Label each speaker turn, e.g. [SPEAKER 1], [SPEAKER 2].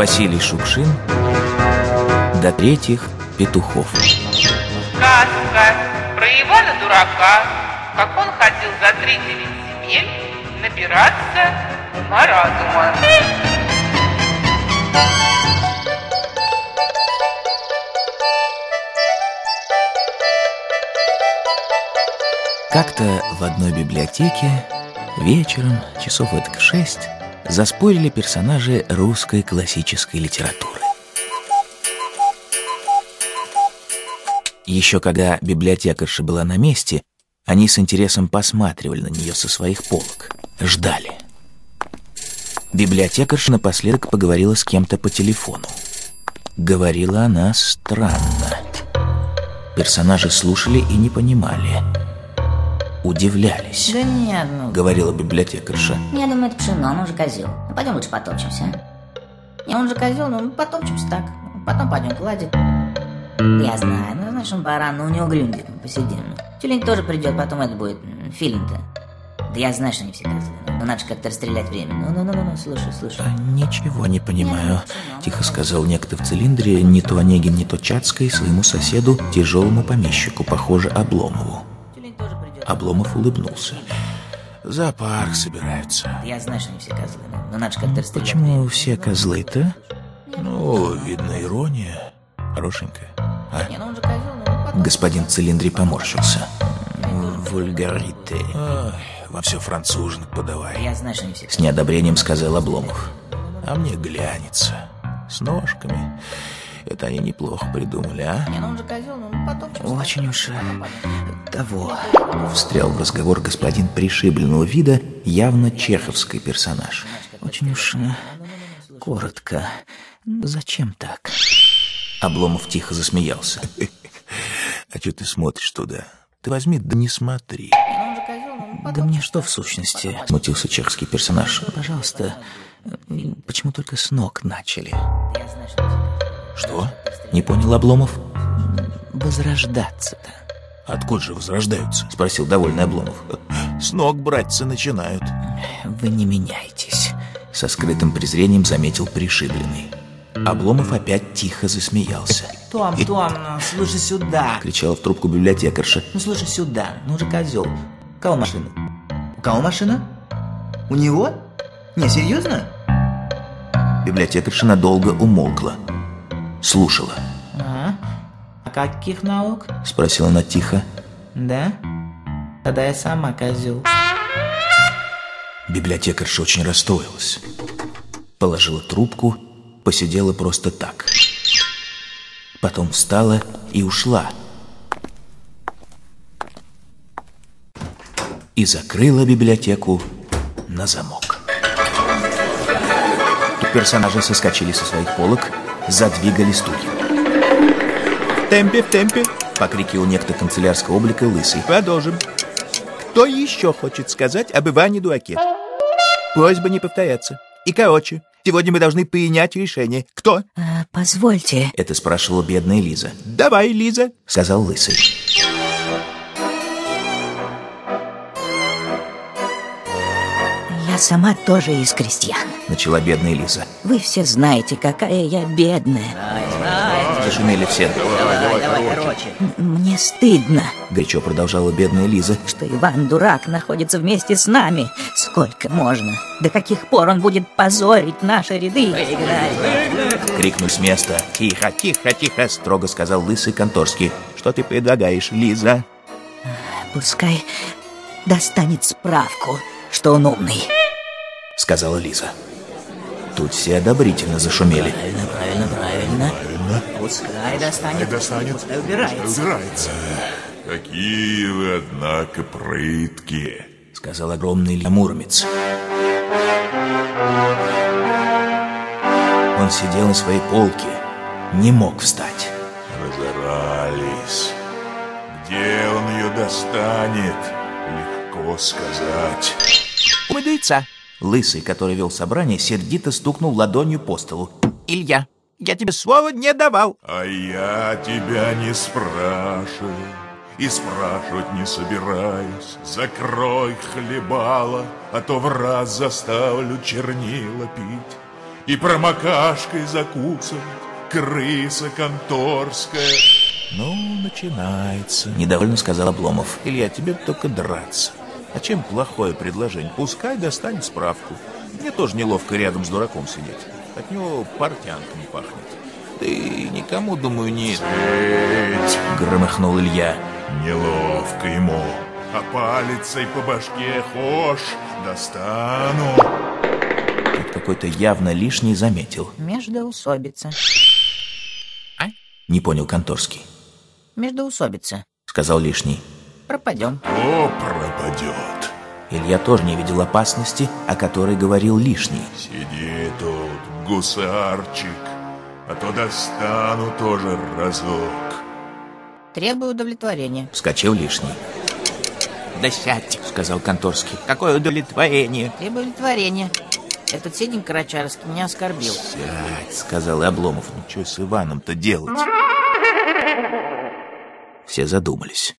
[SPEAKER 1] Василий Шукшин до третьих петухов.
[SPEAKER 2] Сказка про Ивана Дурака, как он ходил за три девять земель набираться ума разума.
[SPEAKER 1] Как-то в одной библиотеке вечером, часов это в шесть, заспорили персонажи русской классической литературы. Еще когда библиотекарша была на месте, они с интересом посматривали на нее со своих полок, ждали. Библиотекарша напоследок поговорила с кем-то по телефону. Говорила она странно. Персонажи слушали и не понимали. Удивлялись,
[SPEAKER 3] Да нет, ну,
[SPEAKER 1] говорила библиотекарша.
[SPEAKER 3] я думаю, это пшено, он же козел. Ну, пойдем лучше потопчемся, а? Не, он же козел, ну, потопчемся так. Потом пойдем гладить. Я знаю, ну, знаешь, он баран, ну, у него грюндик, посидим. Тюлень тоже придет, потом это будет фильм-то. Да я знаю, что они все козлы. Ну, ну, надо же как-то расстрелять время. Ну, ну, ну, ну, ну, слушай, слушай.
[SPEAKER 1] «А «Ничего не понимаю», — тихо сказал некто в цилиндре, не то Онегин, не то Чацкой, своему соседу, тяжелому помещику, похоже, Обломову. Обломов улыбнулся. «Зоопарк собираются».
[SPEAKER 3] Я знаю, что они все козлы. Ну, ну надо же как-то расстрелять
[SPEAKER 1] Почему все козлы-то? Ну, видно, ирония. Хорошенькая. А?
[SPEAKER 3] Не, ну, он же козел, ну, потом.
[SPEAKER 1] Господин в цилиндре поморщился. Вульгарите. во все француженок
[SPEAKER 3] Да
[SPEAKER 1] подавай.
[SPEAKER 3] я знаю, что они все
[SPEAKER 1] С неодобрением сказал Обломов. А мне глянется. С ножками. Это они неплохо придумали, а?
[SPEAKER 3] Не, ну, он же козел, потопчемся.
[SPEAKER 1] Очень уж э, того. Встрял в разговор господин пришибленного вида, явно чеховский персонаж. Очень уж э, коротко. Зачем так? Обломов тихо засмеялся. А что ты смотришь туда? Ты возьми, да не смотри.
[SPEAKER 3] Ну.
[SPEAKER 1] Да мне что в сущности? Смутился чешский персонаж. Пожалуйста, почему только с ног начали?
[SPEAKER 3] Я знаю, что.
[SPEAKER 1] Что? Не понял Обломов?
[SPEAKER 4] Возрождаться-то.
[SPEAKER 1] Откуда же возрождаются? Спросил довольный Обломов. С ног братцы начинают.
[SPEAKER 4] Вы не меняйтесь.
[SPEAKER 1] Со скрытым презрением заметил пришибленный. Обломов опять тихо засмеялся.
[SPEAKER 4] Том, Том, ну, слушай сюда.
[SPEAKER 1] Кричала в трубку библиотекарша.
[SPEAKER 4] Ну слушай сюда, ну же козел. У кого машина? У кого машина? У него? Не, серьезно?
[SPEAKER 1] Библиотекарша надолго умолкла. Слушала.
[SPEAKER 4] А? А каких наук?
[SPEAKER 1] Спросила она тихо.
[SPEAKER 4] Да? Тогда я сама козел.
[SPEAKER 1] Библиотекарша очень расстроилась. Положила трубку, посидела просто так. Потом встала и ушла. И закрыла библиотеку на замок. Персонажи соскочили со своих полок, задвигали стулья.
[SPEAKER 5] В темпе, в темпе.
[SPEAKER 1] Покрикивал некто канцелярского облика лысый.
[SPEAKER 5] Продолжим. Кто еще хочет сказать об Иване Дураке? Просьба не повторяться. И короче, сегодня мы должны принять решение. Кто?
[SPEAKER 4] А, позвольте.
[SPEAKER 1] Это спрашивала бедная Лиза.
[SPEAKER 5] Давай, Лиза.
[SPEAKER 1] Сказал лысый.
[SPEAKER 4] Я сама тоже из крестьян.
[SPEAKER 1] Начала бедная Лиза.
[SPEAKER 4] Вы все знаете, какая я бедная.
[SPEAKER 1] Зашумели все.
[SPEAKER 4] Мне стыдно,
[SPEAKER 1] Горячо продолжала бедная Лиза.
[SPEAKER 4] что Иван Дурак находится вместе с нами. Сколько можно? До каких пор он будет позорить наши ряды?
[SPEAKER 1] Крикнул с места. Тихо, тихо, тихо, строго сказал лысый конторский. Что ты предлагаешь, Лиза?
[SPEAKER 4] Пускай достанет справку, что он умный.
[SPEAKER 1] Сказала Лиза. Тут все одобрительно зашумели.
[SPEAKER 4] Правильно, правильно, правильно. Пускай достанет, пускай убирается.
[SPEAKER 6] Убирается. Какие вы, однако, прыткие.
[SPEAKER 1] Сказал огромный Илья Муромец. Он сидел на своей полке, не мог встать.
[SPEAKER 6] Разорались. Где он ее достанет? Легко сказать.
[SPEAKER 1] Умыдыца! Лысый, который вел собрание, сердито стукнул ладонью по столу.
[SPEAKER 5] Илья, я тебе слова не давал.
[SPEAKER 6] А я тебя не спрашиваю и спрашивать не собираюсь. Закрой хлебало, а то в раз заставлю чернила пить. И промокашкой закусывать, крыса конторская.
[SPEAKER 5] Ну, начинается.
[SPEAKER 1] Недовольно сказал Обломов.
[SPEAKER 5] Илья, тебе только драться. А чем плохое предложение? Пускай достанет справку. Мне тоже неловко рядом с дураком сидеть. От него портянками пахнет. Да и никому, думаю, не...
[SPEAKER 6] Эть,
[SPEAKER 1] Громыхнул Илья.
[SPEAKER 6] неловко ему. А палицей по башке хошь, достану.
[SPEAKER 1] Тут какой-то явно лишний заметил.
[SPEAKER 4] Междоусобица.
[SPEAKER 1] Не понял Конторский.
[SPEAKER 4] Междоусобица.
[SPEAKER 1] Сказал лишний.
[SPEAKER 4] Пропадем.
[SPEAKER 6] О, пропадет.
[SPEAKER 1] Илья тоже не видел опасности, о которой говорил лишний.
[SPEAKER 6] Сиди тут, гусарчик, а то достану тоже разок.
[SPEAKER 4] Требую удовлетворения.
[SPEAKER 1] Вскочил лишний.
[SPEAKER 5] Да сядь,
[SPEAKER 1] Сказал Конторский.
[SPEAKER 5] какое удовлетворение.
[SPEAKER 4] Требую удовлетворения. Этот Сидень Карачарский меня оскорбил.
[SPEAKER 1] Сядь, сказал и Обломов.
[SPEAKER 5] Ну, что с Иваном-то делать?
[SPEAKER 1] Все задумались.